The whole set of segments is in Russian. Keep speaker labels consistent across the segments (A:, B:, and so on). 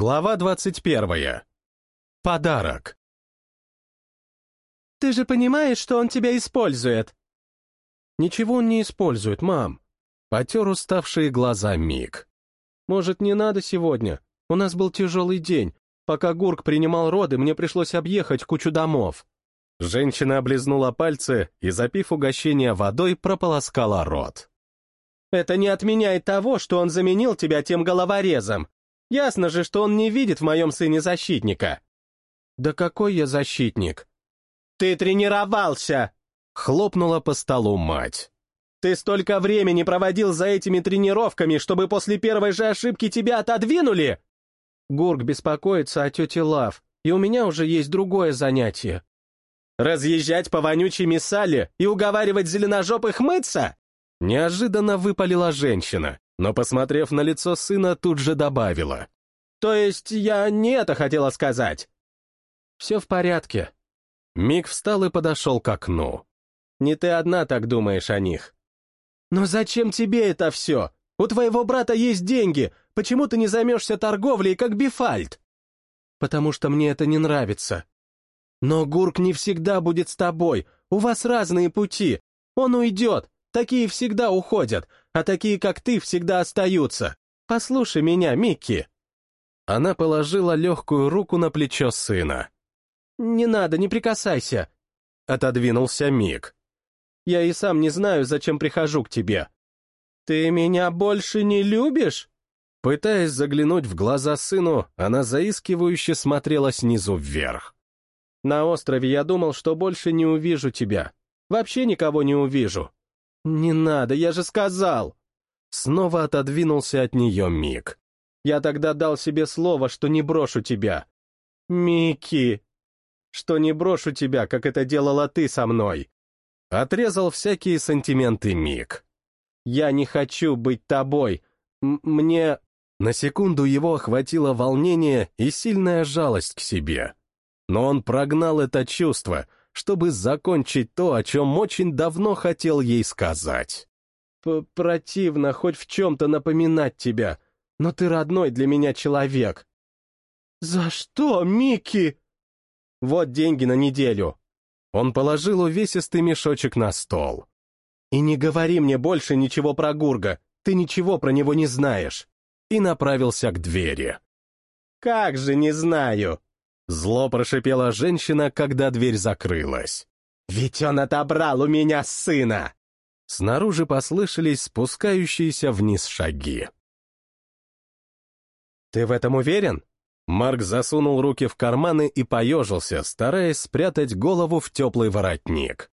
A: Глава 21. Подарок.
B: «Ты же понимаешь, что он тебя использует?»
A: «Ничего он не использует, мам». Потер уставшие глаза Мик. «Может, не надо сегодня? У нас был тяжелый день. Пока Гурк принимал роды, мне пришлось объехать кучу домов». Женщина облизнула пальцы и, запив угощение водой, прополоскала рот.
B: «Это не отменяет того, что он заменил тебя тем головорезом. Ясно же, что он не видит в моем сыне защитника.
A: Да какой я защитник?
B: Ты тренировался!
A: Хлопнула по столу мать.
B: Ты столько времени проводил за этими тренировками, чтобы после первой же ошибки тебя отодвинули?
A: Гурк беспокоится о тете Лав, и у меня уже есть другое занятие.
B: Разъезжать по вонючей Миссале и уговаривать зеленожопых мыться?
A: Неожиданно выпалила женщина но, посмотрев на лицо сына, тут же добавила.
B: «То есть я не это хотела сказать?»
A: «Все в порядке». Мик встал и подошел к окну.
B: «Не ты одна так думаешь о них». «Но зачем тебе это все? У твоего брата есть деньги. Почему ты не займешься торговлей, как Бифальт?»
A: «Потому что мне это не нравится».
B: «Но Гурк не всегда будет с тобой. У вас разные пути. Он уйдет. Такие всегда уходят а такие, как ты, всегда остаются. Послушай меня, Микки».
A: Она положила легкую руку на плечо сына.
B: «Не надо, не прикасайся», — отодвинулся Мик. «Я и сам не знаю, зачем прихожу к тебе». «Ты меня больше не любишь?»
A: Пытаясь заглянуть в глаза сыну, она заискивающе смотрела снизу вверх.
B: «На острове я думал, что больше не увижу тебя. Вообще никого не увижу. «Не надо, я же сказал!»
A: Снова отодвинулся от нее Мик.
B: «Я тогда дал себе слово, что не брошу тебя». «Микки!» «Что не брошу тебя, как это делала ты со мной».
A: Отрезал всякие сантименты Мик.
B: «Я не хочу быть тобой. М мне...»
A: На секунду его охватило волнение и сильная жалость к себе. Но он прогнал это чувство — чтобы закончить то, о чем очень давно хотел ей сказать.
B: П «Противно хоть в чем-то напоминать тебя, но ты родной для меня человек». «За что, Микки?» «Вот деньги на неделю».
A: Он положил увесистый мешочек на стол.
B: «И не говори мне больше ничего про Гурга, ты ничего про него не знаешь».
A: И направился к двери.
B: «Как же не знаю!»
A: Зло прошипела женщина, когда дверь закрылась.
B: «Ведь он отобрал у меня сына!»
A: Снаружи послышались спускающиеся вниз шаги.
B: «Ты в этом уверен?»
A: Марк засунул руки в карманы и поежился, стараясь спрятать голову в теплый воротник.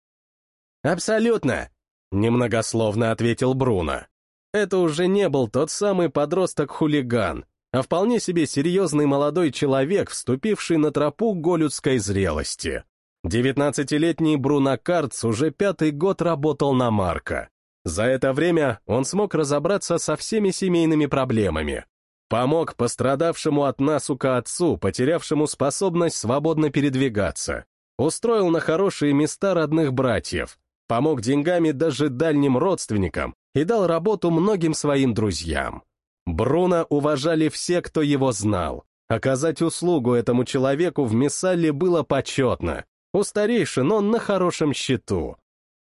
B: «Абсолютно!»
A: — немногословно ответил Бруно. Это уже не был тот самый подросток-хулиган, а вполне себе серьезный молодой человек, вступивший на тропу голюдской зрелости. Девятнадцатилетний Бруно Карц уже пятый год работал на Марка. За это время он смог разобраться со всеми семейными проблемами. Помог пострадавшему от насука отцу, потерявшему способность свободно передвигаться. Устроил на хорошие места родных братьев. Помог деньгами даже дальним родственникам и дал работу многим своим друзьям. Бруно уважали все, кто его знал. Оказать услугу этому человеку в Мессале было почетно. У старейшин он на хорошем счету.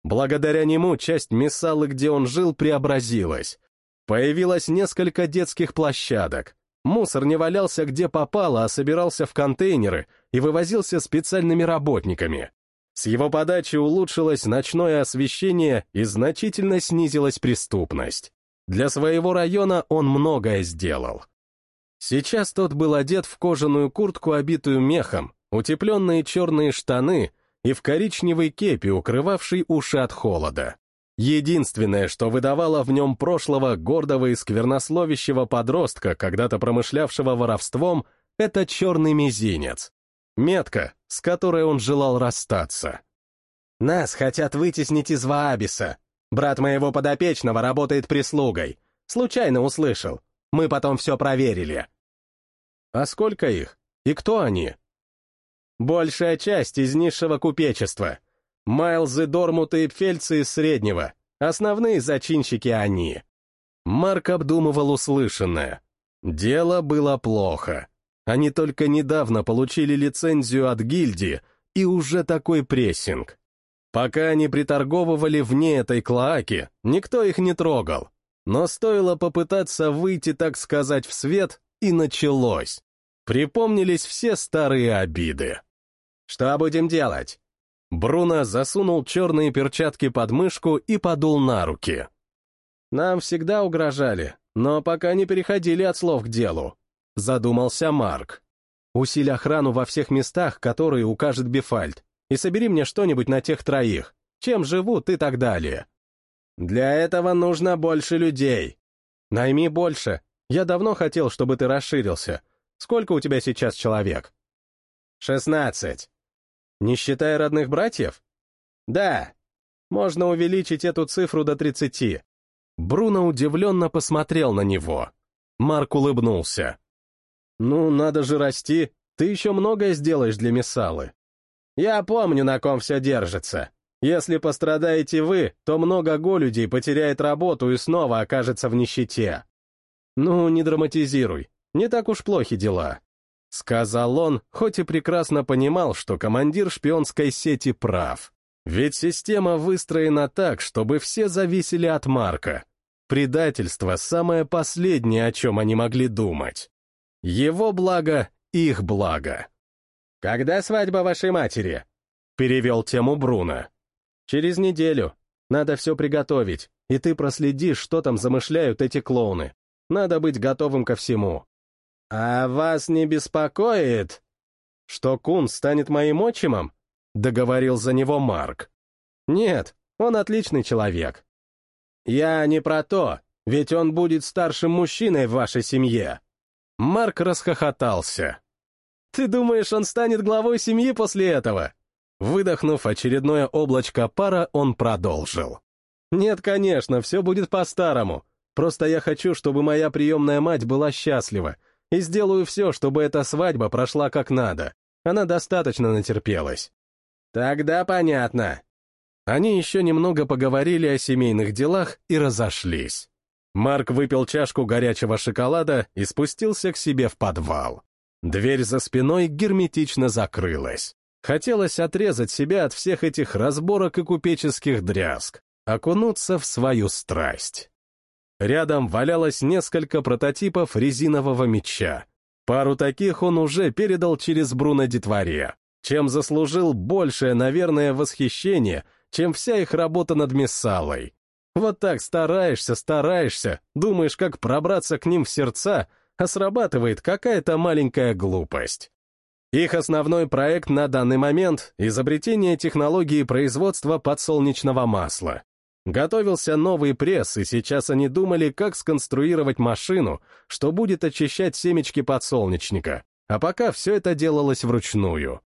A: Благодаря нему часть Мессалы, где он жил, преобразилась. Появилось несколько детских площадок. Мусор не валялся где попало, а собирался в контейнеры и вывозился специальными работниками. С его подачи улучшилось ночное освещение и значительно снизилась преступность. Для своего района он многое сделал. Сейчас тот был одет в кожаную куртку, обитую мехом, утепленные черные штаны и в коричневой кепи, укрывавшей уши от холода. Единственное, что выдавало в нем прошлого гордого и сквернословящего подростка, когда-то промышлявшего воровством, это черный мизинец. Метка, с которой он желал расстаться.
B: «Нас хотят вытеснить из Ваабиса», Брат моего подопечного работает прислугой. Случайно услышал. Мы потом все проверили.
A: А сколько их? И кто они?
B: Большая часть из низшего купечества. Майлзы, Дормуты и Пфельцы из среднего. Основные зачинщики они.
A: Марк обдумывал услышанное. Дело было плохо. Они только недавно получили лицензию от гильдии, и уже такой прессинг. Пока они приторговывали вне этой клоаки, никто их не трогал. Но стоило попытаться выйти, так сказать, в свет, и началось. Припомнились все старые обиды. «Что будем делать?» Бруно засунул черные перчатки под мышку и подул на руки. «Нам всегда угрожали, но пока не переходили от слов к делу», — задумался Марк. «Усиль охрану во всех местах, которые укажет Бефальд, и собери мне что-нибудь на тех троих, чем живут и так далее. Для этого нужно больше людей. Найми больше. Я давно хотел, чтобы ты расширился. Сколько у тебя сейчас человек? Шестнадцать. Не считая родных братьев? Да. Можно увеличить эту цифру до тридцати. Бруно удивленно посмотрел на него. Марк улыбнулся. «Ну, надо же расти. Ты еще многое сделаешь для Мессалы. Я помню, на ком все держится. Если пострадаете вы, то много голюдей потеряет работу и снова окажется в нищете. Ну, не драматизируй, не так уж плохи дела. Сказал он, хоть и прекрасно понимал, что командир шпионской сети прав. Ведь система выстроена так, чтобы все зависели от Марка. Предательство — самое последнее, о чем они могли думать. Его благо — их благо. «Когда свадьба вашей матери?» — перевел тему Бруно. «Через неделю. Надо все приготовить, и ты проследишь, что там замышляют эти клоуны. Надо быть готовым ко всему». «А вас не беспокоит?» «Что Кун станет моим отчимом?» — договорил за него Марк. «Нет, он отличный человек». «Я не про то, ведь он будет старшим мужчиной в вашей семье». Марк расхохотался. «Ты думаешь, он станет главой семьи после этого?» Выдохнув очередное облачко пара, он продолжил. «Нет, конечно, все будет по-старому. Просто я хочу, чтобы моя приемная мать была счастлива, и сделаю все, чтобы эта свадьба прошла как надо. Она достаточно натерпелась». «Тогда понятно». Они еще немного поговорили о семейных делах и разошлись. Марк выпил чашку горячего шоколада и спустился к себе в подвал. Дверь за спиной герметично закрылась. Хотелось отрезать себя от всех этих разборок и купеческих дрязг, окунуться в свою страсть. Рядом валялось несколько прототипов резинового меча. Пару таких он уже передал через Бруно детворе, чем заслужил большее, наверное, восхищение, чем вся их работа над Мессалой. Вот так стараешься, стараешься, думаешь, как пробраться к ним в сердца, а срабатывает какая-то маленькая глупость. Их основной проект на данный момент — изобретение технологии производства подсолнечного масла. Готовился новый пресс, и сейчас они думали, как сконструировать машину, что будет очищать семечки подсолнечника, а пока все это делалось вручную.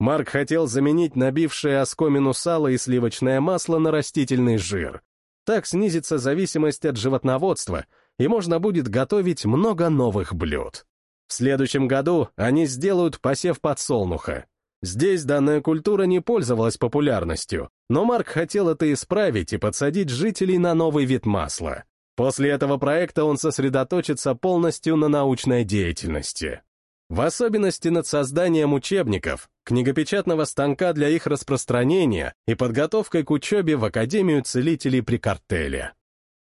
A: Марк хотел заменить набившее оскомину сало и сливочное масло на растительный жир. Так снизится зависимость от животноводства — и можно будет готовить много новых блюд. В следующем году они сделают посев подсолнуха. Здесь данная культура не пользовалась популярностью, но Марк хотел это исправить и подсадить жителей на новый вид масла. После этого проекта он сосредоточится полностью на научной деятельности. В особенности над созданием учебников, книгопечатного станка для их распространения и подготовкой к учебе в Академию целителей при картеле.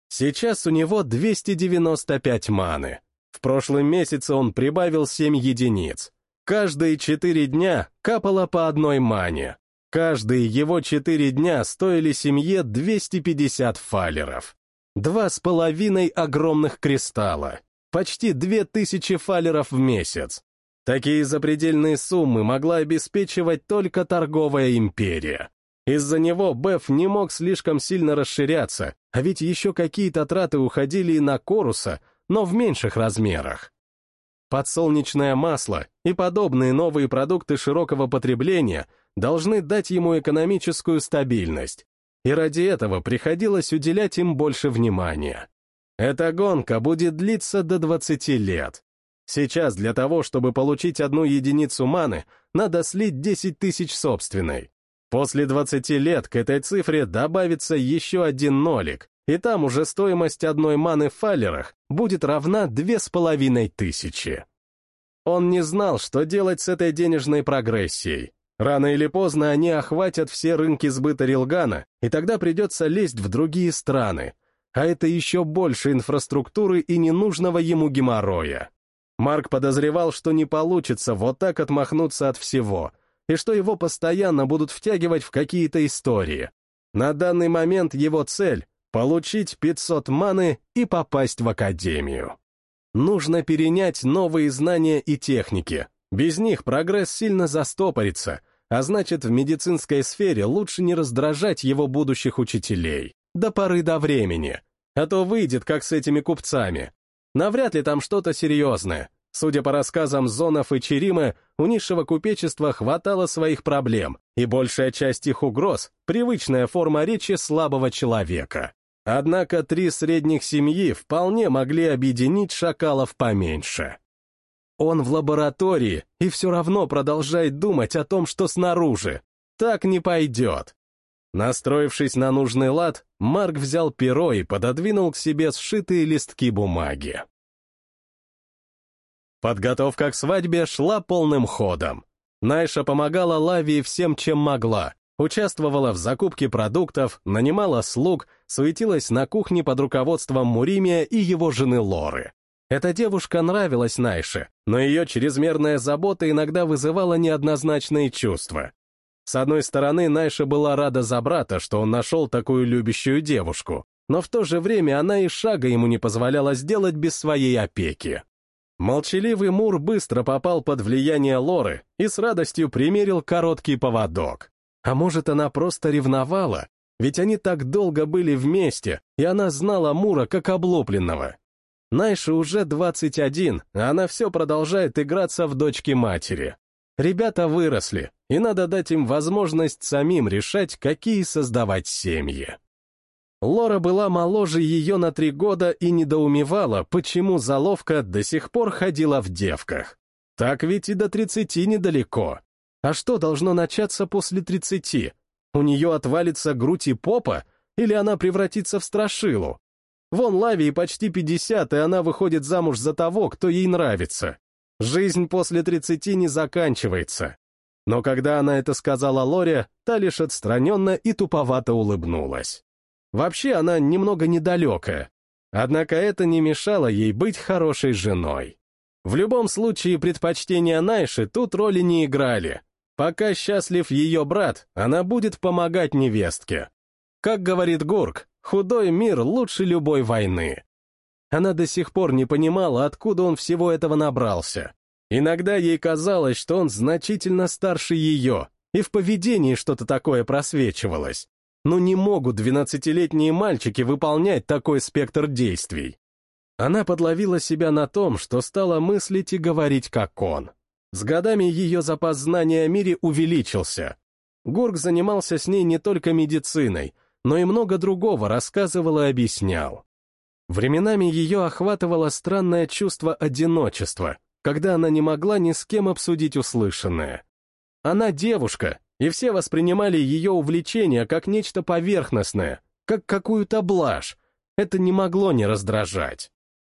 A: Сейчас у него 295 маны. В прошлом месяце он прибавил 7 единиц. Каждые 4 дня капало по одной мане. Каждые его 4 дня стоили семье 250 фалеров. Два с половиной огромных кристалла. Почти 2000 фалеров в месяц. Такие запредельные суммы могла обеспечивать только торговая империя. Из-за него Беф не мог слишком сильно расширяться, а ведь еще какие-то траты уходили и на Коруса, но в меньших размерах. Подсолнечное масло и подобные новые продукты широкого потребления должны дать ему экономическую стабильность, и ради этого приходилось уделять им больше внимания. Эта гонка будет длиться до 20 лет. Сейчас для того, чтобы получить одну единицу маны, надо слить 10 тысяч собственной. После 20 лет к этой цифре добавится еще один нолик, и там уже стоимость одной маны в фалерах будет равна две с половиной тысячи. Он не знал, что делать с этой денежной прогрессией. Рано или поздно они охватят все рынки сбыта Рилгана, и тогда придется лезть в другие страны. А это еще больше инфраструктуры и ненужного ему геморроя. Марк подозревал, что не получится вот так отмахнуться от всего, и что его постоянно будут втягивать в какие-то истории. На данный момент его цель — получить 500 маны и попасть в академию. Нужно перенять новые знания и техники. Без них прогресс сильно застопорится, а значит, в медицинской сфере лучше не раздражать его будущих учителей. До поры до времени. А то выйдет, как с этими купцами. Навряд ли там что-то серьезное. Судя по рассказам Зонов и Черимы, у низшего купечества хватало своих проблем, и большая часть их угроз — привычная форма речи слабого человека. Однако три средних семьи вполне могли объединить шакалов поменьше. Он в лаборатории и все равно продолжает думать о том, что снаружи. Так не пойдет. Настроившись на нужный лад, Марк взял перо и пододвинул к себе сшитые листки бумаги. Подготовка к свадьбе шла полным ходом. Найша помогала Лавии всем, чем могла, Участвовала в закупке продуктов, нанимала слуг, суетилась на кухне под руководством Муримия и его жены Лоры. Эта девушка нравилась Найше, но ее чрезмерная забота иногда вызывала неоднозначные чувства. С одной стороны, Найша была рада за брата, что он нашел такую любящую девушку, но в то же время она и шага ему не позволяла сделать без своей опеки. Молчаливый Мур быстро попал под влияние Лоры и с радостью примерил короткий поводок. А может, она просто ревновала? Ведь они так долго были вместе, и она знала Мура как облупленного. Найше уже 21, а она все продолжает играться в дочки матери. Ребята выросли, и надо дать им возможность самим решать, какие создавать семьи. Лора была моложе ее на три года и недоумевала, почему заловка до сих пор ходила в девках. Так ведь и до тридцати недалеко. А что должно начаться после тридцати? У нее отвалится грудь и попа, или она превратится в страшилу? Вон Лавии почти пятьдесят, и она выходит замуж за того, кто ей нравится. Жизнь после тридцати не заканчивается. Но когда она это сказала Лоре, та лишь отстраненно и туповато улыбнулась. Вообще она немного недалекая. Однако это не мешало ей быть хорошей женой. В любом случае предпочтения Найши тут роли не играли. Пока счастлив ее брат, она будет помогать невестке. Как говорит Гурк, худой мир лучше любой войны. Она до сих пор не понимала, откуда он всего этого набрался. Иногда ей казалось, что он значительно старше ее, и в поведении что-то такое просвечивалось. Но не могут двенадцатилетние мальчики выполнять такой спектр действий. Она подловила себя на том, что стала мыслить и говорить как он. С годами ее запас знания о мире увеличился. Гурк занимался с ней не только медициной, но и много другого рассказывал и объяснял. Временами ее охватывало странное чувство одиночества, когда она не могла ни с кем обсудить услышанное. Она девушка, и все воспринимали ее увлечение как нечто поверхностное, как какую-то блажь. Это не могло не раздражать.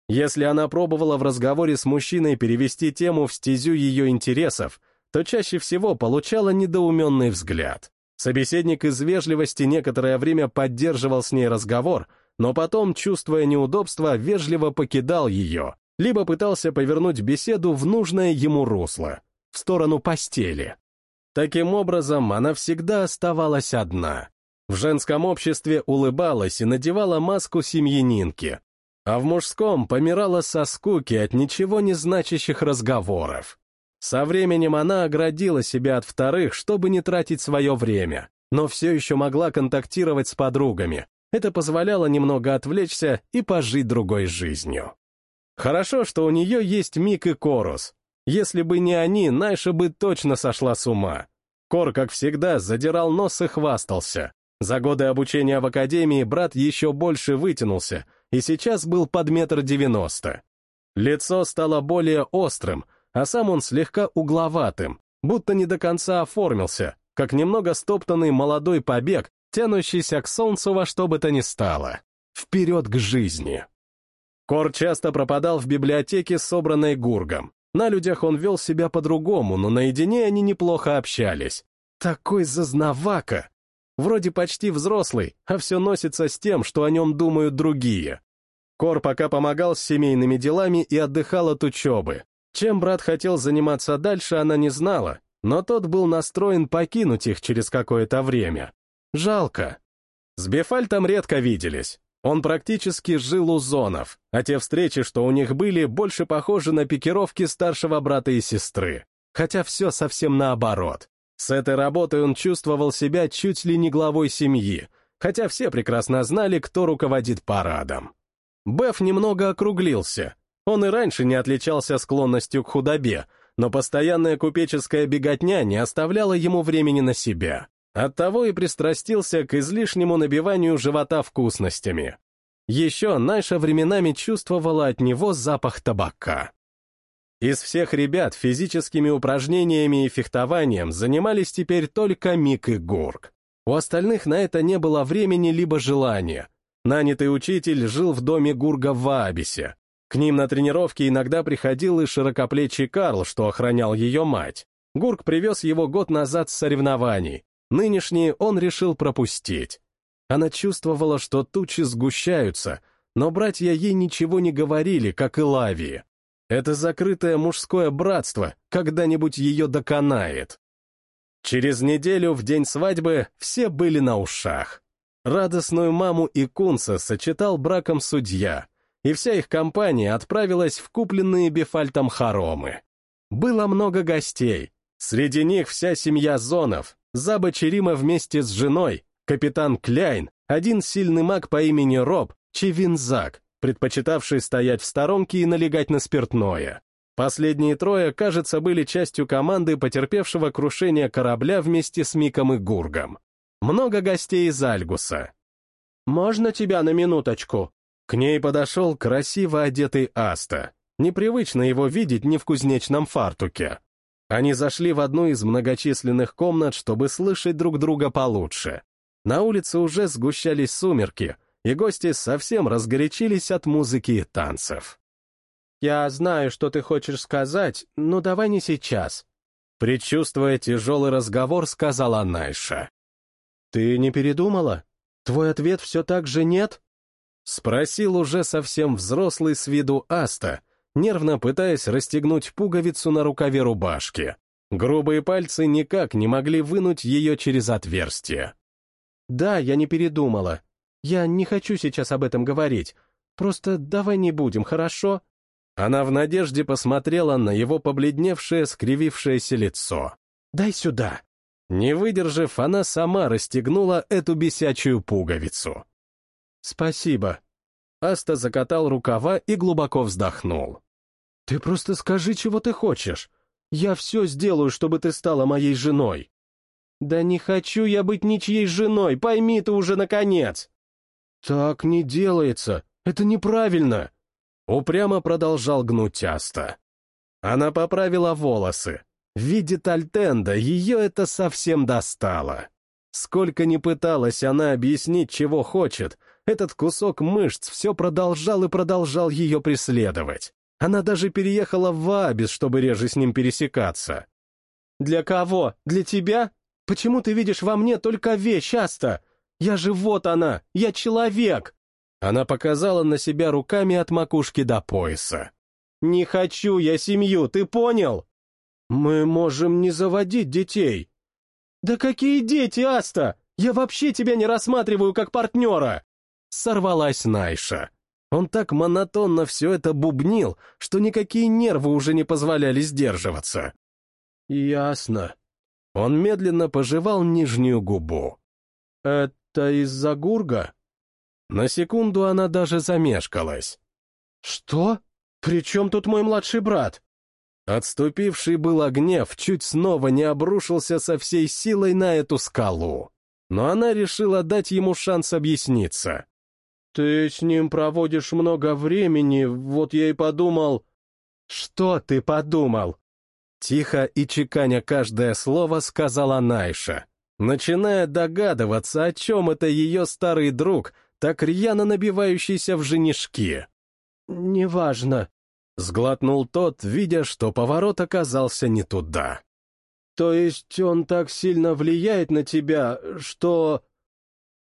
A: Если она пробовала в разговоре с мужчиной перевести тему в стезю ее интересов, то чаще всего получала недоуменный взгляд. Собеседник из вежливости некоторое время поддерживал с ней разговор, но потом, чувствуя неудобство, вежливо покидал ее, либо пытался повернуть беседу в нужное ему русло, в сторону постели. Таким образом, она всегда оставалась одна. В женском обществе улыбалась и надевала маску семьянинки, а в мужском помирала со скуки от ничего не значащих разговоров. Со временем она оградила себя от вторых, чтобы не тратить свое время, но все еще могла контактировать с подругами. Это позволяло немного отвлечься и пожить другой жизнью. Хорошо, что у нее есть Мик и Корус. Если бы не они, Найша бы точно сошла с ума. Кор, как всегда, задирал нос и хвастался. За годы обучения в академии брат еще больше вытянулся — и сейчас был под метр девяносто. Лицо стало более острым, а сам он слегка угловатым, будто не до конца оформился, как немного стоптанный молодой побег, тянущийся к солнцу во что бы то ни стало. Вперед к жизни. Кор часто пропадал в библиотеке, собранной Гургом. На людях он вел себя по-другому, но наедине они неплохо общались. Такой зазнавака! Вроде почти взрослый, а все носится с тем, что о нем думают другие. Кор пока помогал с семейными делами и отдыхал от учебы. Чем брат хотел заниматься дальше, она не знала, но тот был настроен покинуть их через какое-то время. Жалко. С Бефальтом редко виделись. Он практически жил у зонов, а те встречи, что у них были, больше похожи на пикировки старшего брата и сестры. Хотя все совсем наоборот. С этой работой он чувствовал себя чуть ли не главой семьи, хотя все прекрасно знали, кто руководит парадом. Беф немного округлился. Он и раньше не отличался склонностью к худобе, но постоянная купеческая беготня не оставляла ему времени на себя. Оттого и пристрастился к излишнему набиванию живота вкусностями. Еще Найша временами чувствовала от него запах табака. Из всех ребят физическими упражнениями и фехтованием занимались теперь только Мик и Гурк. У остальных на это не было времени либо желания. Нанятый учитель жил в доме Гурга в Ваабисе. К ним на тренировки иногда приходил и широкоплечий Карл, что охранял ее мать. Гурк привез его год назад с соревнований, Нынешние он решил пропустить. Она чувствовала, что тучи сгущаются, но братья ей ничего не говорили, как и Лавии. Это закрытое мужское братство когда-нибудь ее доконает. Через неделю, в день свадьбы, все были на ушах. Радостную маму и Кунса сочетал браком судья, и вся их компания отправилась в купленные Бефальтом хоромы. Было много гостей. Среди них вся семья Зонов, Заба Черима вместе с женой, капитан Кляйн, один сильный маг по имени Роб, Чевинзак, предпочитавший стоять в сторонке и налегать на спиртное. Последние трое, кажется, были частью команды, потерпевшего крушение корабля вместе с Миком и Гургом. Много гостей из Альгуса. «Можно тебя на минуточку?» К ней подошел красиво одетый Аста. Непривычно его видеть не в кузнечном фартуке. Они зашли в одну из многочисленных комнат, чтобы слышать друг друга получше. На улице уже сгущались сумерки, и гости совсем разгорячились от музыки и танцев. «Я знаю, что ты хочешь сказать, но давай не сейчас», Предчувствуя тяжелый разговор, сказала Найша. «Ты не передумала? Твой ответ все так же нет?» Спросил уже совсем взрослый с виду Аста, нервно пытаясь расстегнуть пуговицу на рукаве рубашки. Грубые пальцы никак не могли вынуть ее через отверстие. «Да, я не передумала. Я не хочу сейчас об этом говорить. Просто давай не будем, хорошо?» Она в надежде посмотрела на его побледневшее, скривившееся лицо. «Дай сюда!» Не выдержав, она сама расстегнула эту бесячую пуговицу. «Спасибо», Аста закатал рукава и глубоко вздохнул. «Ты просто скажи, чего ты хочешь. Я все сделаю, чтобы ты стала моей женой». «Да не хочу я быть ничьей женой, пойми ты уже наконец!» «Так не делается, это неправильно!» Упрямо продолжал гнуть Аста. Она поправила волосы. Видит Альтенда, ее это совсем достало. Сколько ни пыталась она объяснить, чего хочет, этот кусок мышц все продолжал и продолжал ее преследовать. Она даже переехала в Ваабис, чтобы реже с ним пересекаться. «Для кого? Для тебя? Почему ты видишь во мне только вещь, Аста? Я же вот она, я человек!» Она показала на себя руками от макушки до пояса. «Не хочу я семью, ты понял?» «Мы можем не заводить детей». «Да какие дети, Аста? Я вообще тебя не рассматриваю как партнера!» Сорвалась Найша. Он так монотонно все это бубнил, что никакие нервы уже не позволяли сдерживаться. «Ясно». Он медленно пожевал нижнюю губу. «Это из-за Гурга?» На секунду она даже замешкалась. «Что? При чем тут мой младший брат?» Отступивший был гнев чуть снова не обрушился со всей силой на эту скалу. Но она решила дать ему шанс объясниться. «Ты с ним проводишь много времени, вот я и подумал...» «Что ты подумал?» Тихо и чеканя каждое слово сказала Найша, начиная догадываться, о чем это ее старый друг, так рьяно набивающийся в женишки. «Неважно», Сглотнул тот, видя, что поворот оказался не туда.
B: То есть он так сильно влияет на тебя, что...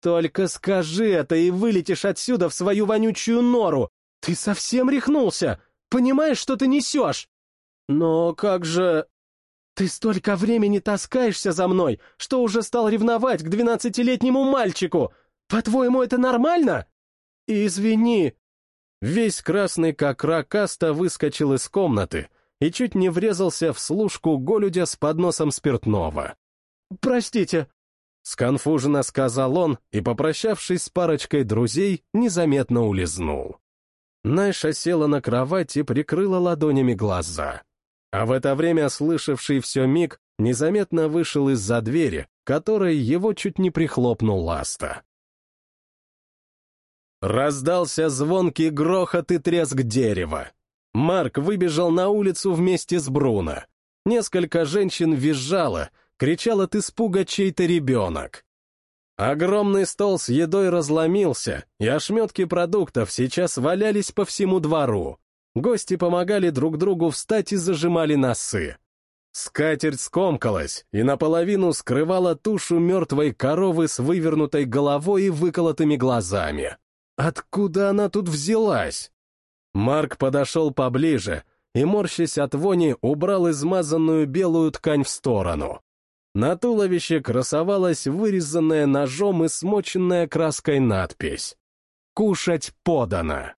B: Только скажи это и вылетишь отсюда в свою вонючую нору. Ты совсем рехнулся. Понимаешь, что ты несешь? Но как же... Ты столько времени таскаешься за мной, что уже стал ревновать к двенадцатилетнему мальчику. По-твоему, это нормально? Извини.
A: Весь красный как ракаста выскочил из комнаты и чуть не врезался в служку голюдя с подносом спиртного.
B: «Простите», —
A: сконфуженно сказал он и, попрощавшись с парочкой друзей, незаметно улизнул. Найша села на кровать и прикрыла ладонями глаза. А в это время слышавший все миг незаметно вышел из-за двери, которой его чуть не прихлопнул ласта. Раздался звонкий грохот и треск дерева. Марк выбежал на улицу вместе с Бруно. Несколько женщин визжало, кричал от испуга чей-то ребенок. Огромный стол с едой разломился, и ошметки продуктов сейчас валялись по всему двору. Гости помогали друг другу встать и зажимали носы. Скатерть скомкалась и наполовину скрывала тушу мертвой коровы с вывернутой головой и выколотыми глазами. Откуда она тут взялась? Марк подошел поближе и, морщась от вони, убрал измазанную белую ткань в сторону. На туловище красовалась вырезанная ножом и смоченная краской надпись «Кушать подано».